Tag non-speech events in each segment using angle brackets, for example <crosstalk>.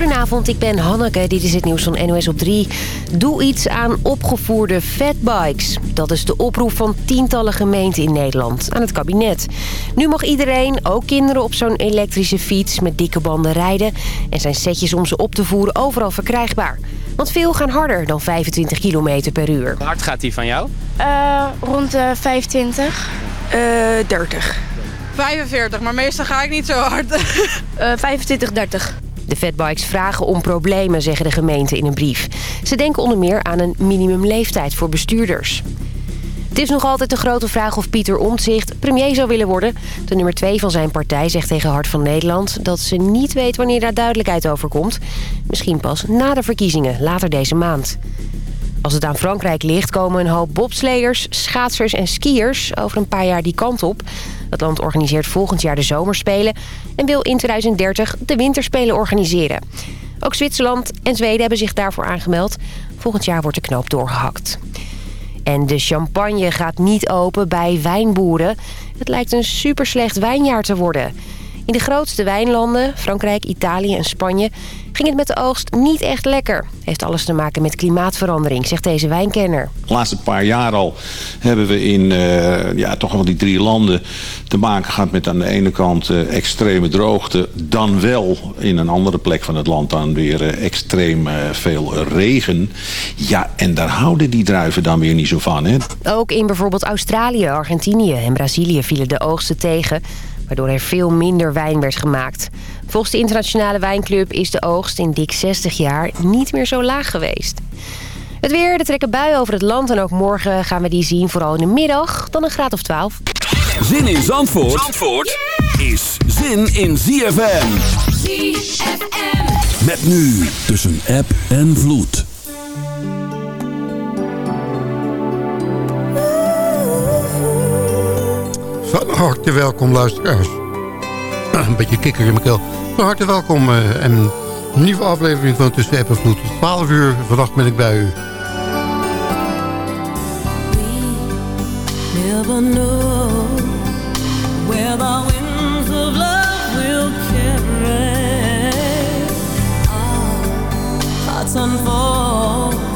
Goedenavond, ik ben Hanneke. Dit is het nieuws van NOS op 3. Doe iets aan opgevoerde fatbikes. Dat is de oproep van tientallen gemeenten in Nederland aan het kabinet. Nu mag iedereen, ook kinderen, op zo'n elektrische fiets met dikke banden rijden... en zijn setjes om ze op te voeren overal verkrijgbaar. Want veel gaan harder dan 25 km per uur. Hoe hard gaat die van jou? Uh, rond de 25. Uh, 30. 45, maar meestal ga ik niet zo hard. uh, 25, 30. De fatbikes vragen om problemen, zeggen de gemeenten in een brief. Ze denken onder meer aan een minimumleeftijd voor bestuurders. Het is nog altijd de grote vraag of Pieter Omtzigt premier zou willen worden. De nummer 2 van zijn partij zegt tegen Hart van Nederland... dat ze niet weet wanneer daar duidelijkheid over komt. Misschien pas na de verkiezingen, later deze maand. Als het aan Frankrijk ligt, komen een hoop bobsleiers, schaatsers en skiers... over een paar jaar die kant op. Het land organiseert volgend jaar de zomerspelen... en wil in 2030 de winterspelen organiseren. Ook Zwitserland en Zweden hebben zich daarvoor aangemeld. Volgend jaar wordt de knoop doorgehakt. En de champagne gaat niet open bij wijnboeren. Het lijkt een superslecht wijnjaar te worden... In de grootste wijnlanden, Frankrijk, Italië en Spanje... ging het met de oogst niet echt lekker. Heeft alles te maken met klimaatverandering, zegt deze wijnkenner. De laatste paar jaar al hebben we in uh, ja, toch wel die drie landen te maken gehad met aan de ene kant uh, extreme droogte. Dan wel in een andere plek van het land dan weer uh, extreem veel regen. Ja, en daar houden die druiven dan weer niet zo van. Hè? Ook in bijvoorbeeld Australië, Argentinië en Brazilië vielen de oogsten tegen waardoor er veel minder wijn werd gemaakt. Volgens de internationale wijnclub is de oogst in dik 60 jaar niet meer zo laag geweest. Het weer, er trekken buien over het land en ook morgen gaan we die zien, vooral in de middag, dan een graad of 12. Zin in Zandvoort, Zandvoort is zin in ZFM. ZFM. Met nu tussen app en vloed. Van harte welkom luisteraars. Een beetje kikker in mijn keel. Van harte welkom uh, en een nieuwe aflevering van Tussen App en Vloed. 12 uur, vannacht ben ik bij u. We never know where the winds of love will carry Our hearts unfold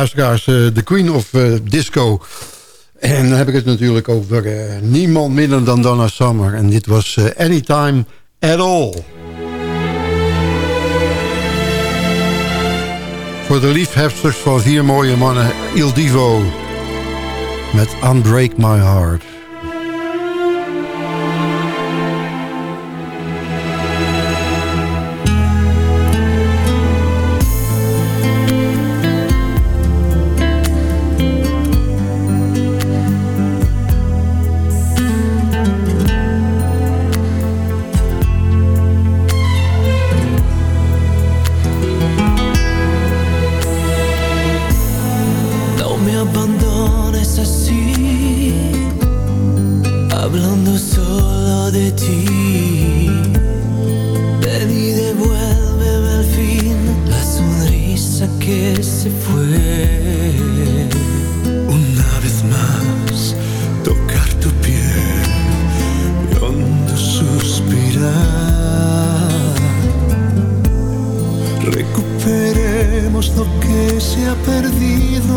luisteraars, de uh, Queen of uh, Disco. En dan heb ik het natuurlijk over uh, niemand minder dan Donna Summer. En dit was Anytime at All. Voor de liefhebsters van vier mooie mannen, Il Divo. Met Unbreak My Heart. se ha perdido.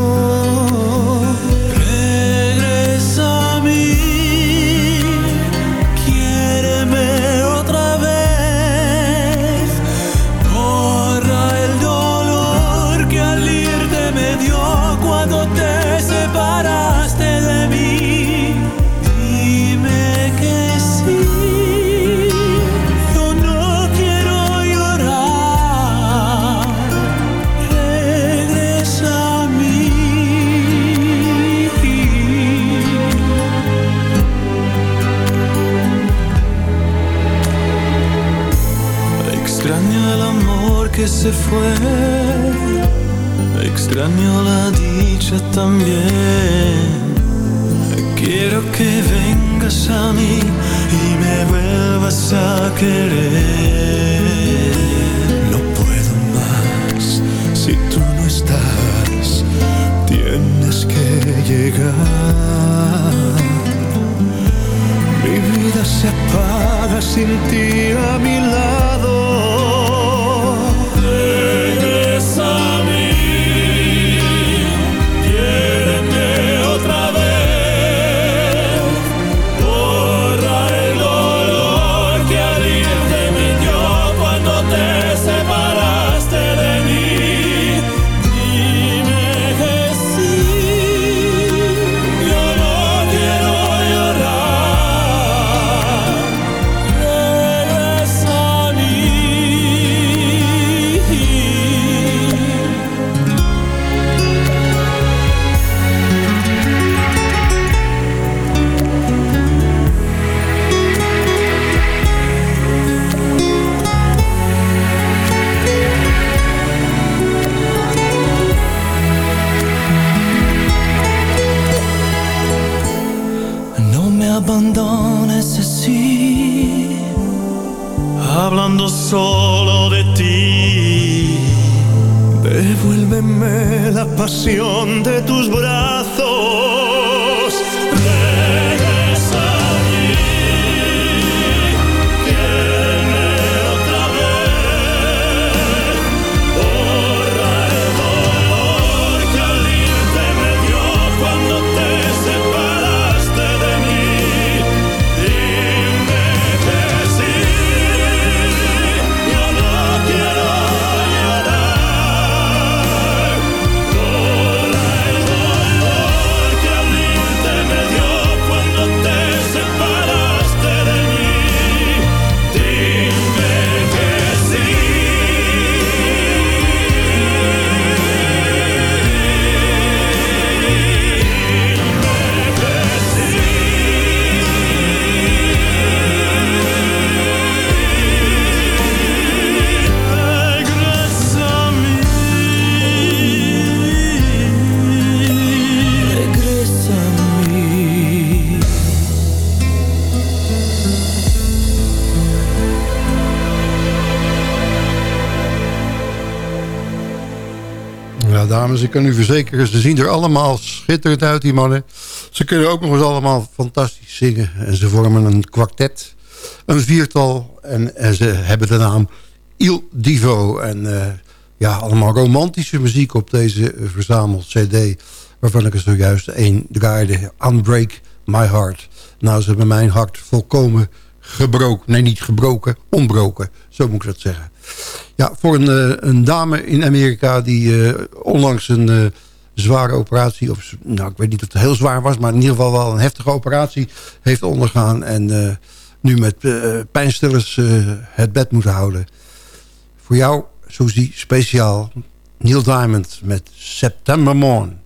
se fue, extraño la dicha también. Quiero que vengas a mí y me vuelvas a querer. No puedo más si tú no estás, tienes que llegar. Mi vida se apaga sin ti a mi lado kan u verzekeren, ze zien er allemaal schitterend uit, die mannen. Ze kunnen ook nog eens allemaal fantastisch zingen. En ze vormen een kwartet, een viertal. En, ze hebben de naam Il Divo. En uh, Ja, allemaal romantische muziek op deze verzameld cd... waarvan ik er zojuist één draaide. Unbreak My Heart. Nou, ze hebben mijn hart volkomen gebroken. Nee, niet gebroken, onbroken. Zo moet ik dat zeggen. Ja, voor een, uh, een dame in Amerika die uh, onlangs een uh, zware operatie... of nou, ik weet niet of het heel zwaar was... maar in ieder geval wel een heftige operatie heeft ondergaan... en nu met pijnstillers het bed moet houden. Voor jou, Suzy, speciaal Neil Diamond met September Morn.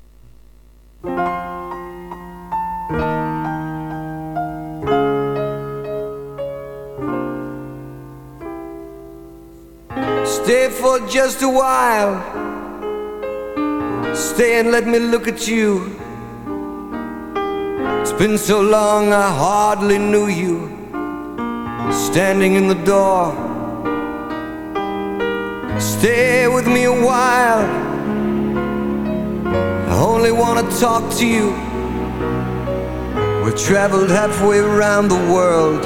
Stay for just a while. Stay and let me look at you. It's been so long I hardly knew you. Standing in the door. Stay with me a while. I only want to talk to you. We've traveled halfway around the world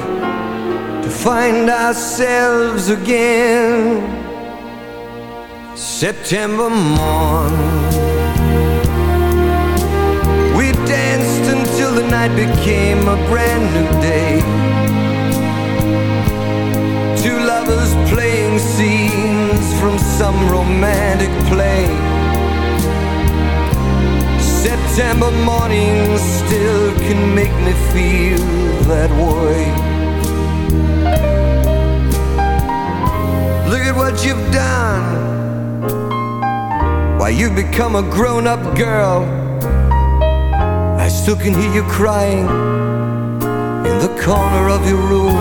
to find ourselves again. September morn. We danced until the night became a brand new day. Two lovers playing scenes from some romantic play. September morning still can make me feel that way. Look at what you've done why you've become a grown-up girl. I still can hear you crying In the corner of your room.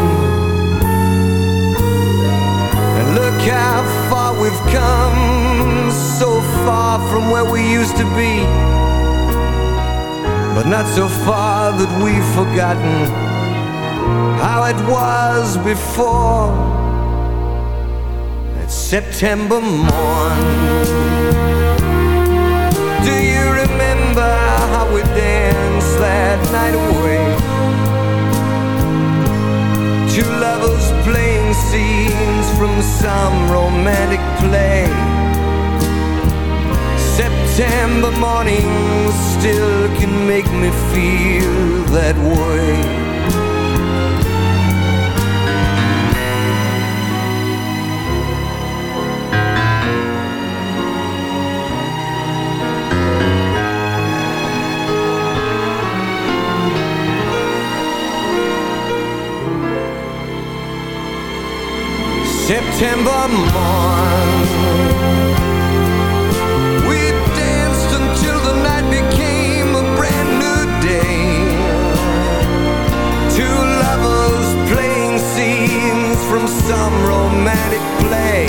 And look how far we've come So far from where we used to be. But not so far that we've forgotten How it was before. That September morn do you remember how we danced that night away? Two lovers playing scenes from some romantic play. September mornings still can make me feel that way. Playing scenes from some romantic play.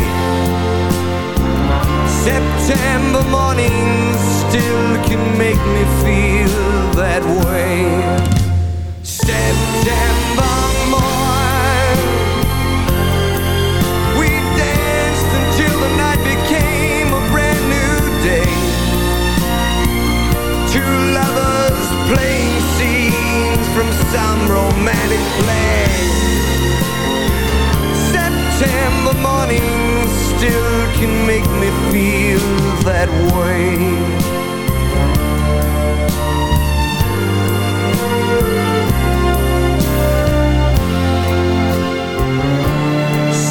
September mornings still can make me feel that way. September some romantic play. September morning still can make me feel that way.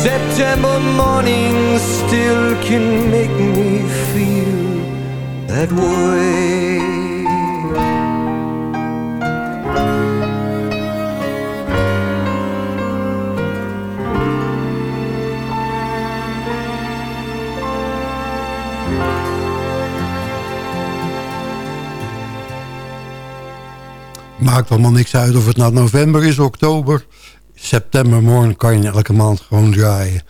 September morning still can make me feel that way. Maakt allemaal niks uit of het nou november is, oktober. September morgen kan je elke maand gewoon draaien.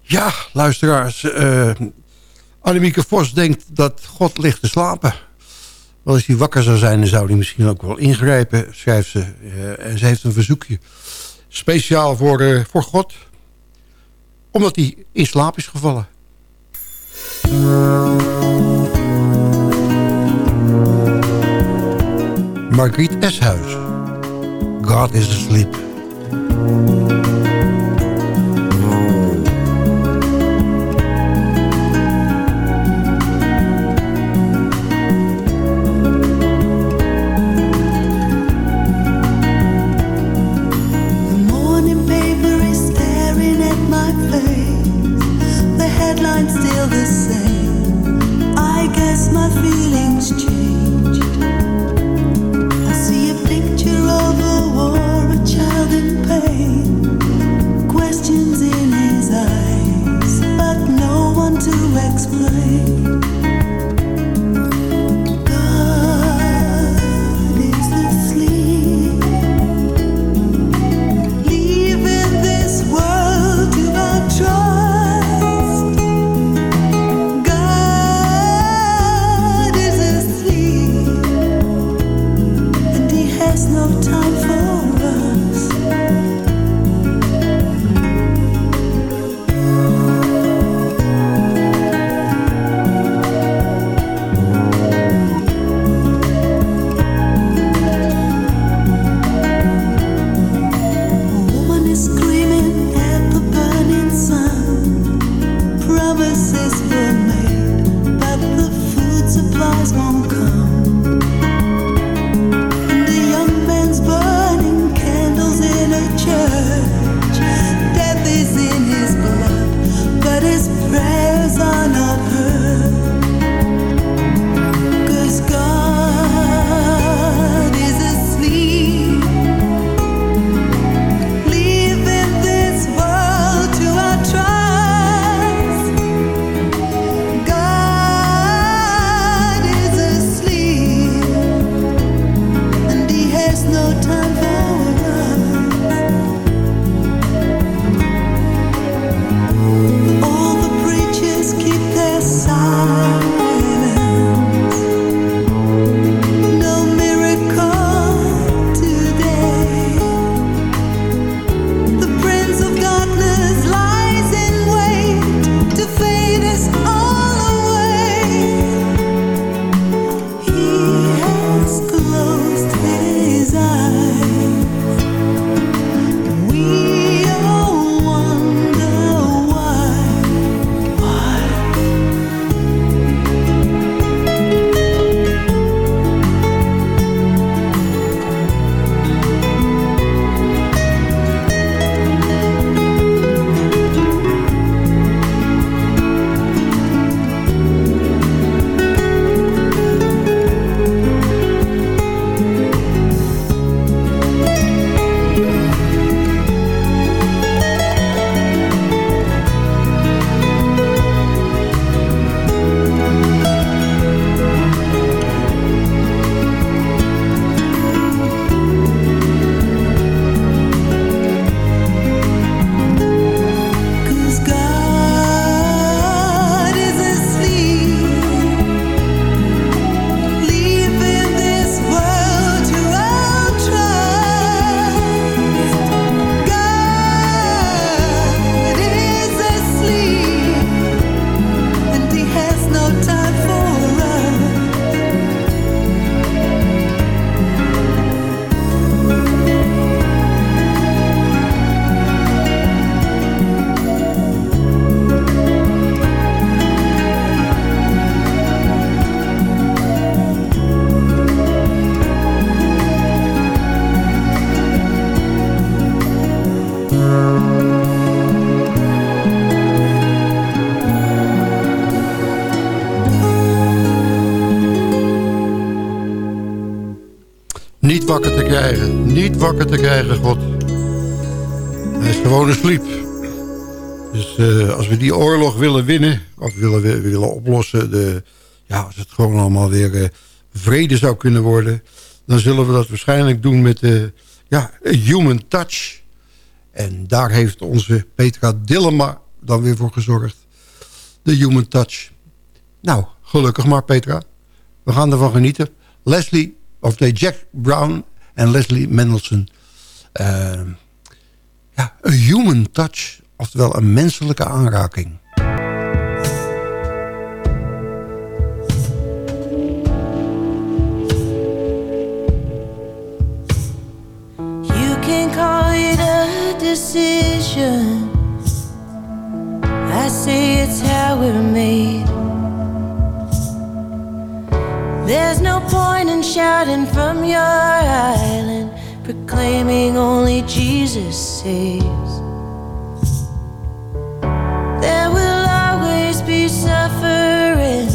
Ja, luisteraars. Uh, Annemieke Vos denkt dat God ligt te slapen. Wel als hij wakker zou zijn, dan zou hij misschien ook wel ingrijpen, schrijft ze. Uh, en ze heeft een verzoekje. Speciaal voor, uh, voor God. Omdat hij in slaap is gevallen. Margriet Eshuis. God is asleep. Niet wakker te krijgen, God. Hij is gewoon asleep. Dus uh, als we die oorlog willen winnen, of willen, willen oplossen... De, ja, als het gewoon allemaal weer uh, vrede zou kunnen worden... dan zullen we dat waarschijnlijk doen met de ja, human touch. En daar heeft onze Petra Dillema dan weer voor gezorgd. De human touch. Nou, gelukkig maar Petra. We gaan ervan genieten. Leslie of nee, Jack Brown en Leslie Mendelssohn. Uh, ja, een human touch, oftewel een menselijke aanraking. A decision I say it's how we're made There's no point in shouting from your island, proclaiming only Jesus saves. There will always be suffering,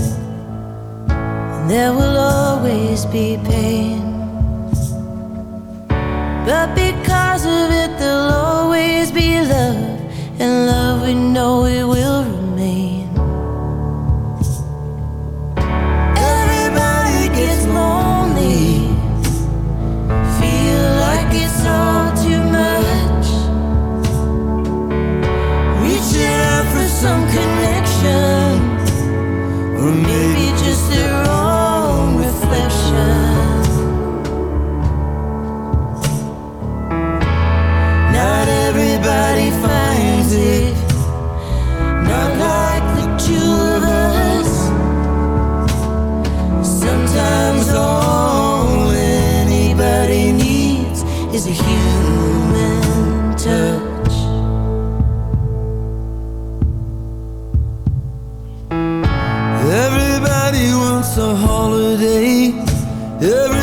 and there will always be pain. But because of it, there'll always be love, and love we know it will. corazón. Every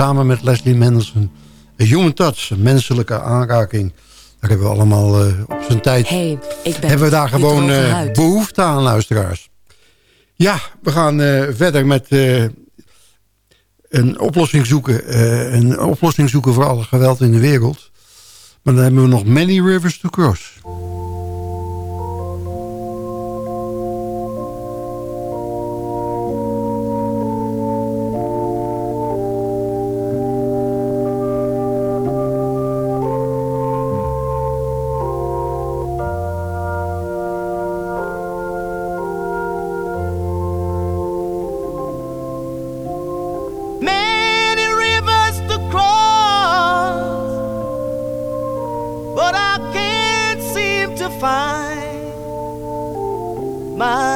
samen met Leslie Mendelson, een Human Touch, een menselijke aanraking. Daar hebben we allemaal eh, op zijn tijd. Hey, ik ben hebben we daar gewoon eh, behoefte aan, luisteraars. Ja, we gaan eh, verder met een oplossing zoeken. een oplossing zoeken voor alle geweld in de wereld. Maar dan hebben we nog many rivers to cross. find my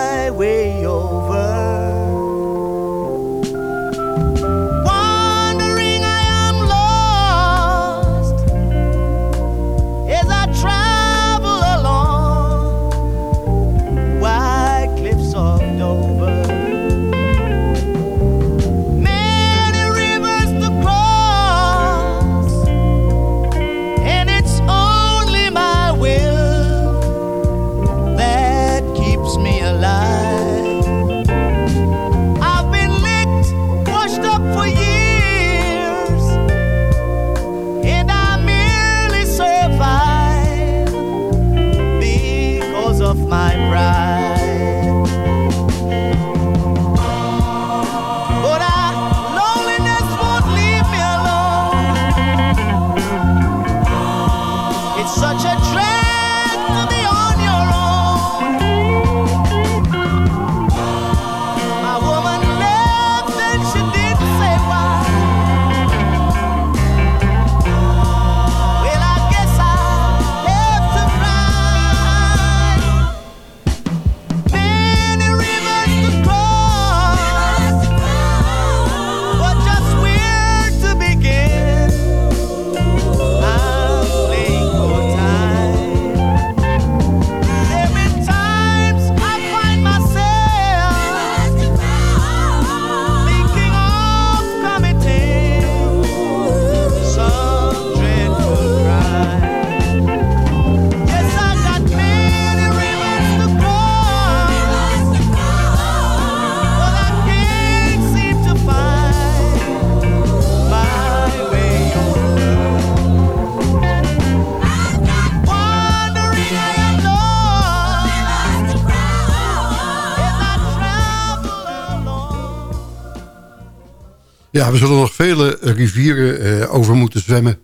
We zullen nog vele rivieren eh, over moeten zwemmen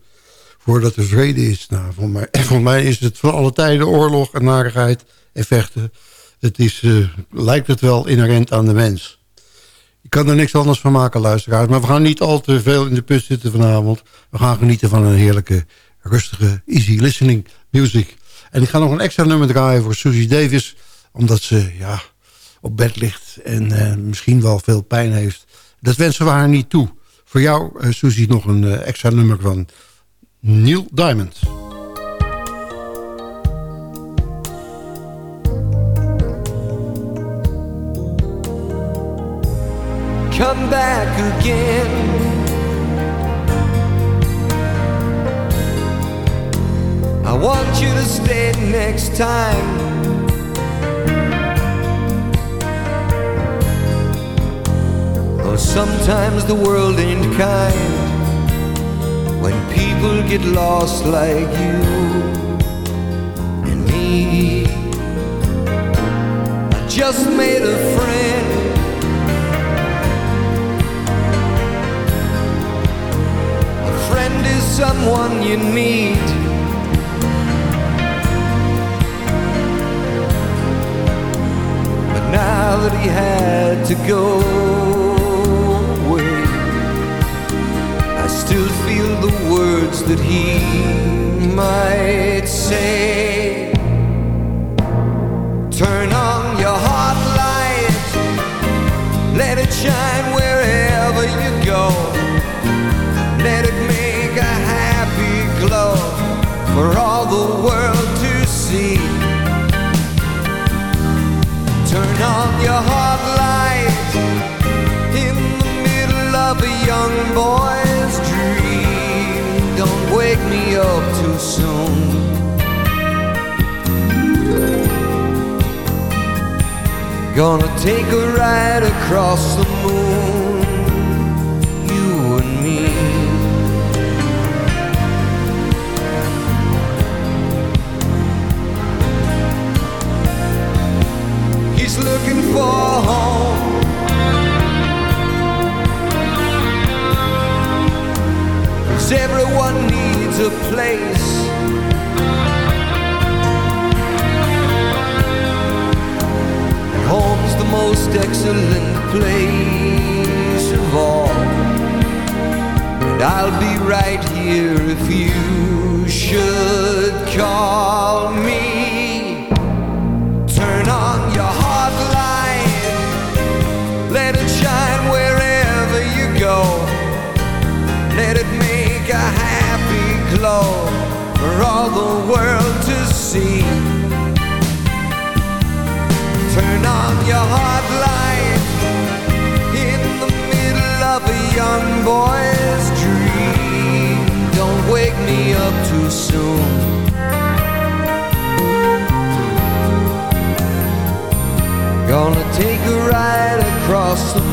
voordat er vrede is. Nou, voor mij, <laughs> voor mij is het van alle tijden oorlog en narigheid en vechten. Het is, eh, lijkt het wel inherent aan de mens. Ik kan er niks anders van maken, luisteraars. Maar we gaan niet al te veel in de put zitten vanavond. We gaan genieten van een heerlijke, rustige, easy listening music. En ik ga nog een extra nummer draaien voor Susie Davis. Omdat ze ja, op bed ligt en eh, misschien wel veel pijn heeft. Dat wensen we haar niet toe. Voor jou, uh, Susie, nog een uh, extra nummer van Neil Diamond. Come back again. I want you to stay next time. Though sometimes the world ain't kind when people get lost like you and me. I just made a friend. A friend is someone you need. But now that he had to go words that he might say. Turn on your heart light, let it shine up too soon. Gonna take a ride across the moon, you and me. He's looking for a home. Everyone needs a place. And home's the most excellent place of all. And I'll be right here if you should call me. For all the world to see. Turn on your hot light in the middle of a young boy's dream. Don't wake me up too soon. Gonna take a ride across the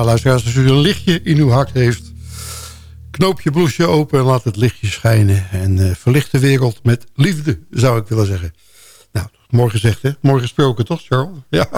Ja, luisteraars, als u een lichtje in uw hart heeft... Knoop je bloesje open en laat het lichtje schijnen. En uh, verlicht de wereld met liefde, zou ik willen zeggen. Nou, morgen gezegd, hè? Morgen gesproken, toch, Charles? Ja.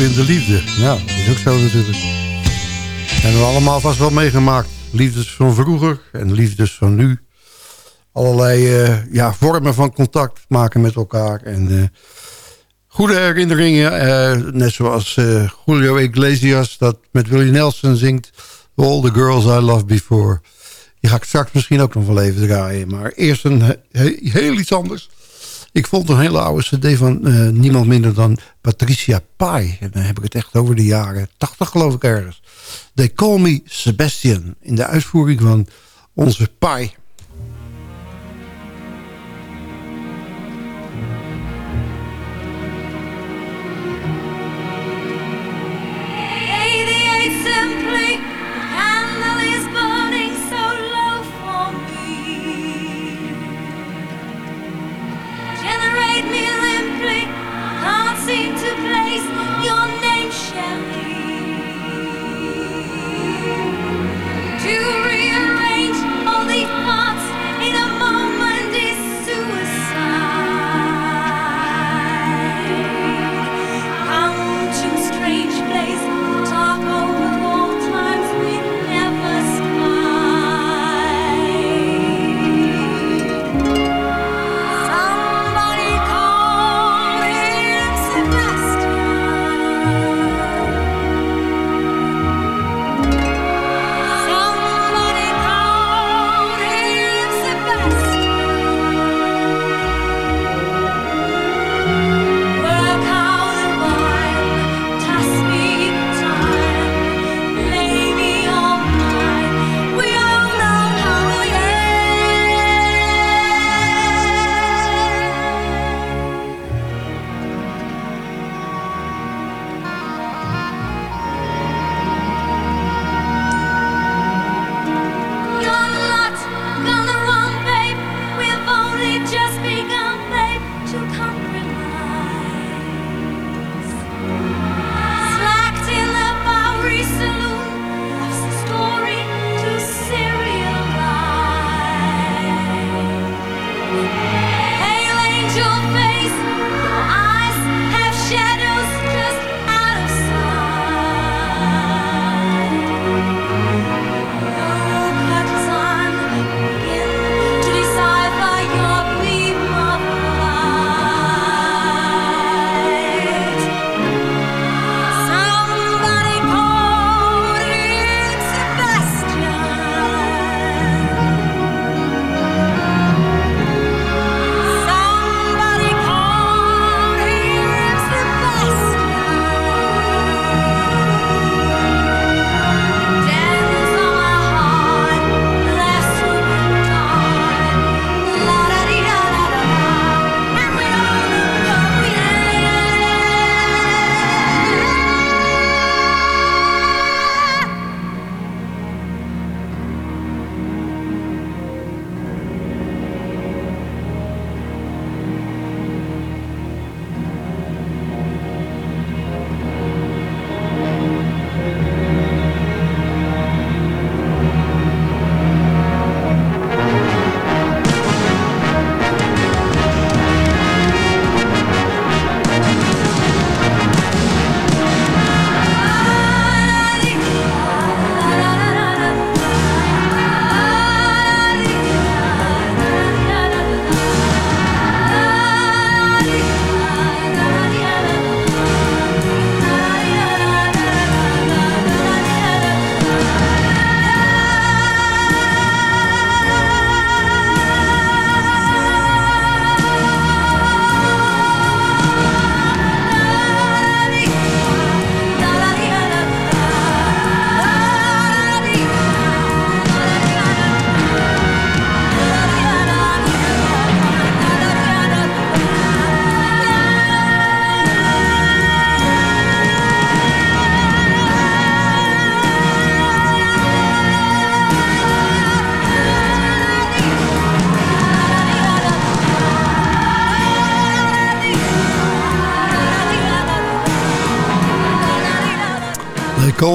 In de liefde. Ja, is ook zo natuurlijk. Hebben we allemaal vast wel meegemaakt. Liefdes van vroeger en liefdes van nu. Allerlei eh, ja, vormen van contact maken met elkaar. En eh, goede herinneringen. eh, net zoals Julio Iglesias dat met Willie Nelson zingt. All the girls I loved before. Die ga ik straks misschien ook nog wel even draaien. Maar eerst een he- he- heel iets anders. Ik vond een hele oude cd van eh, niemand minder dan Patricia Pai. En dan heb ik het echt over de jaren 80 geloof ik ergens. They Call Me Sebastian. In de uitvoering van onze Pai.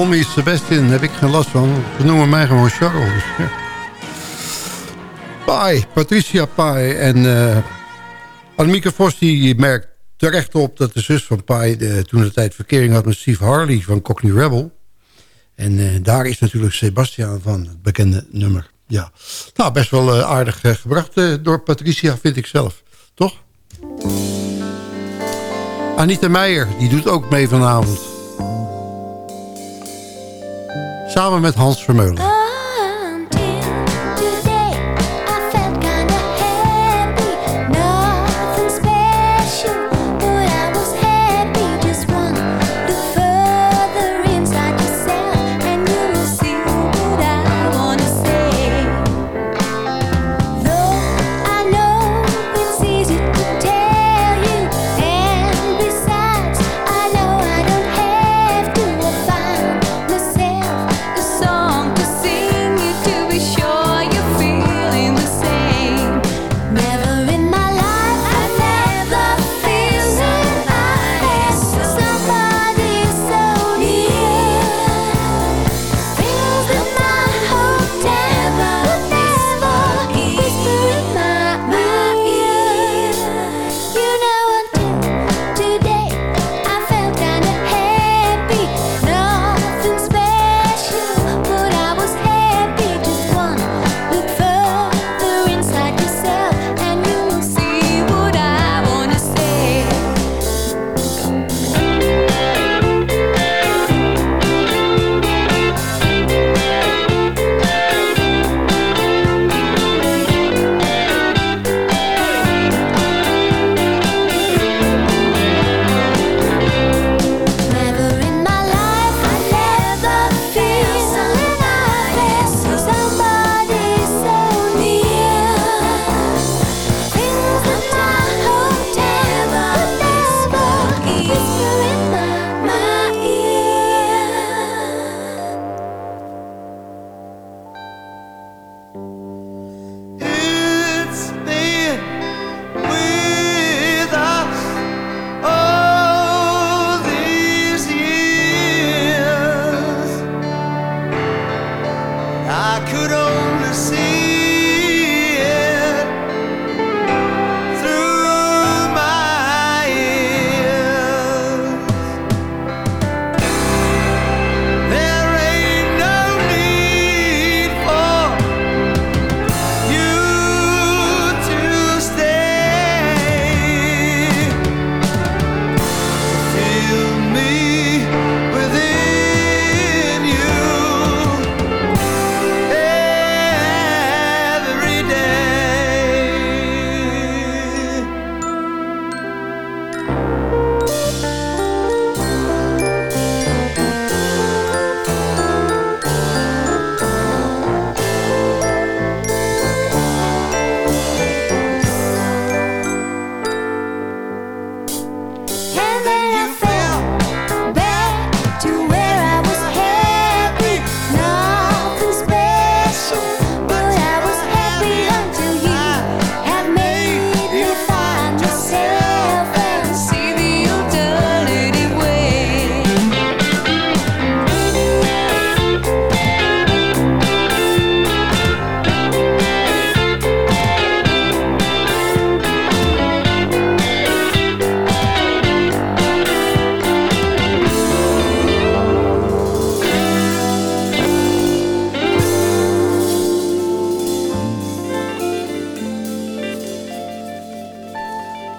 Call me Sebastian, heb ik geen last van. Ze noemen mij gewoon Charles. Ja. Pai, Patricia Pai. En uh, Vos die merkt terecht op dat de zus van Pai... De, toen de tijd verkering had met Steve Harley van Cockney Rebel. En uh, daar is natuurlijk Sebastian van, het bekende nummer. Ja, nou best wel uh, aardig gebracht door Patricia, vind ik zelf. Toch? Anita Meijer, die doet ook mee vanavond. Samen met Hans Vermeulen.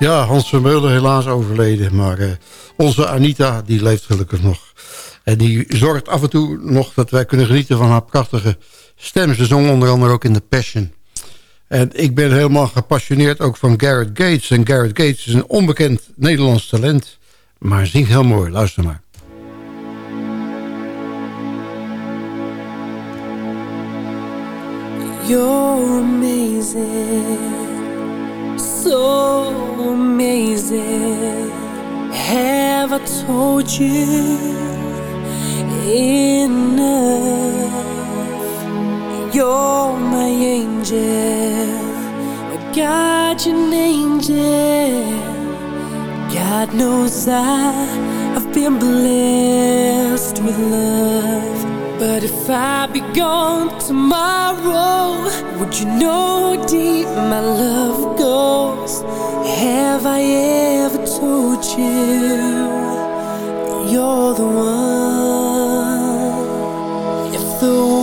Ja, Hans Vermeulen helaas overleden. Maar uh, onze Anita, die leeft gelukkig nog. En die zorgt af en toe nog dat wij kunnen genieten van haar prachtige stem. Ze zong onder andere ook in The Passion. En ik ben helemaal gepassioneerd ook van Garrett Gates. En Garrett Gates is een onbekend Nederlands talent. Maar zingt heel mooi. Luister maar. You're amazing. so told you enough? You're my angel, my guardian angel. God knows I have been blessed with love. But if I be gone tomorrow, would you know how deep my love goes? Have I ever told you you're the one? If the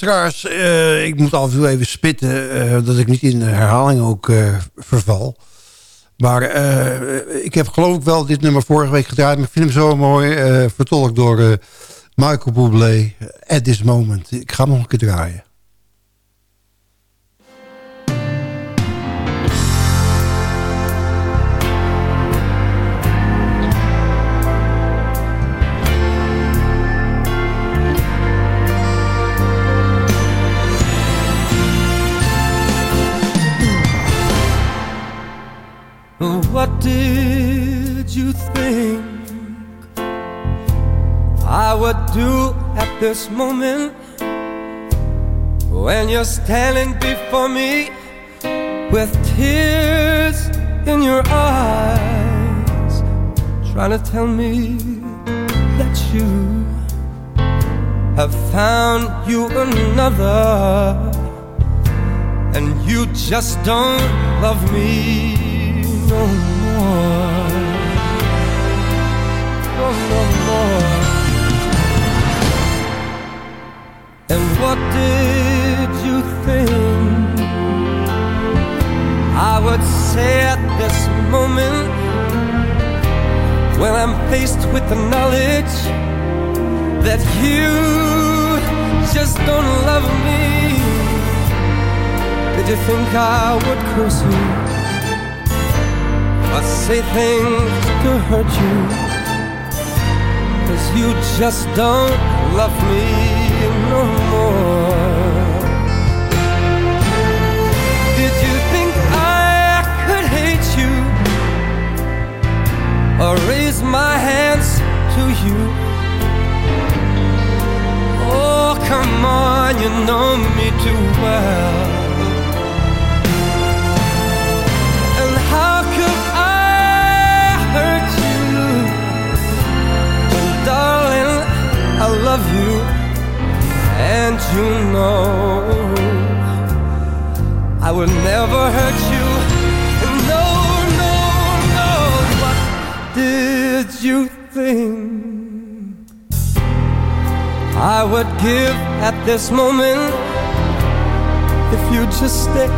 luisteraars, eh, ik moet af en toe even spitten... eh, dat ik niet in herhaling ook eh, verval. Maar ik heb geloof ik wel dit nummer vorige week gedraaid... ik vind hem zo mooi, vertolkt door Michael Bublé... At This Moment. Ik ga hem nog een keer draaien. I would do at this moment when you're standing before me with tears in your eyes, trying to tell me that you have found you another and you just don't love me no What did you think? I would say at this moment When I'm faced with the knowledge That you just don't love me Did you think I would curse you? Or say things to hurt you? Cause you just don't love me no more. Did you think I could hate you or raise my hands to you? Oh, come on, you know me too well. And how could I hurt you? Oh, darling, I love you, and you know I would never hurt you. No, no, no. What did you think? I would give at this moment if you just stay.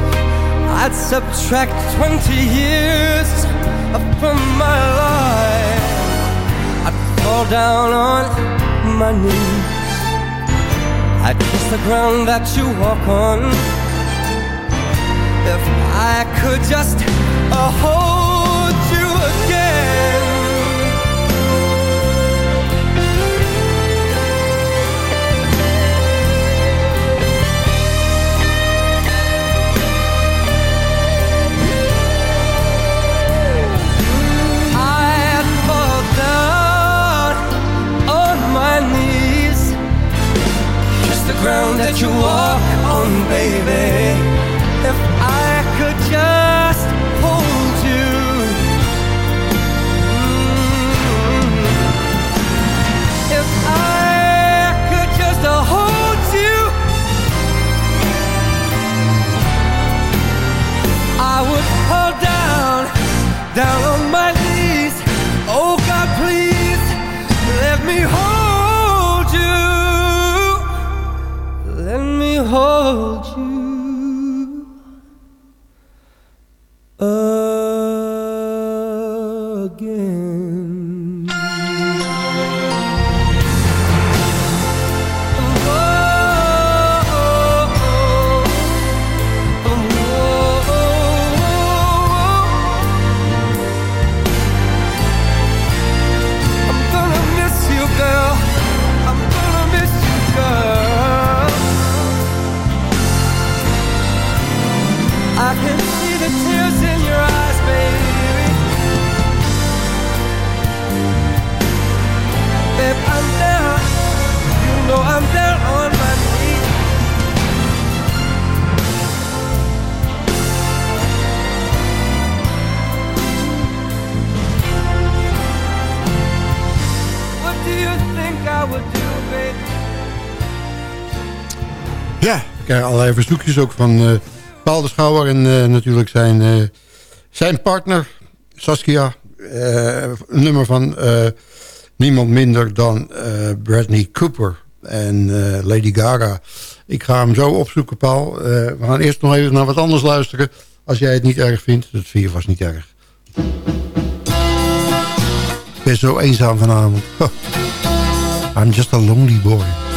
I'd subtract 20 years from my life. I'd fall down on my knees. I'd kiss the ground that you walk on. If I could just uh, hold the ground that you walk on, baby. Krijgen allerlei verzoekjes ook van eh Paul de Schouwer... en eh, natuurlijk zijn, eh, zijn partner Saskia. een nummer van niemand minder dan Bradley Cooper en Lady Gaga. Ik ga hem zo opzoeken, Paul. We gaan eerst nog even naar wat anders luisteren. Als jij het niet erg vindt, dat vind je vast niet erg. Ik ben zo eenzaam vanavond. <laughs> I'm just a lonely boy.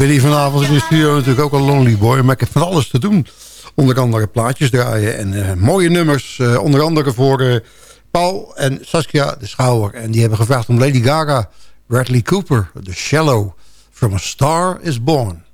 Ben hier vanavond in de studio natuurlijk ook een lonely boy. Maar ik heb van alles te doen. Onder andere plaatjes draaien en eh, mooie nummers. eh, onder andere voor eh, Paul en Saskia de Schouwer. En die hebben gevraagd om Lady Gaga, Bradley Cooper, The Shallow. From a Star is Born.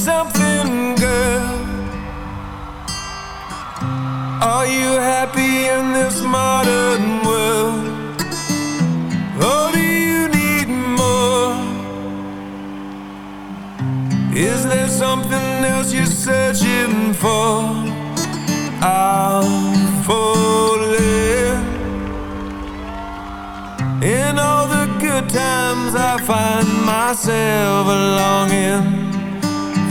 Something, girl. Are you happy in this modern world? Or do you need more? Is there something else you're searching for? I'm falling. In all the good times, I find myself longing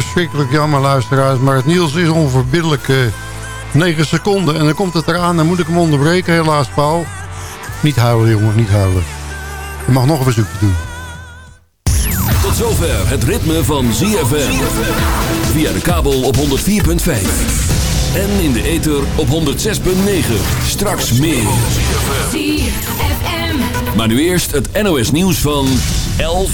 verschrikkelijk jammer, luisteraars. Maar het nieuws is onverbiddelijk. eh 9 seconden en dan komt het eraan. Dan moet ik hem onderbreken, helaas, Paul. Niet huilen, jongen, niet huilen. Je mag nog een verzoekje doen. Tot zover het ritme van ZFM. Via de kabel op 104.5. En in de ether op 106.9. Straks meer. Maar nu eerst het NOS nieuws van 11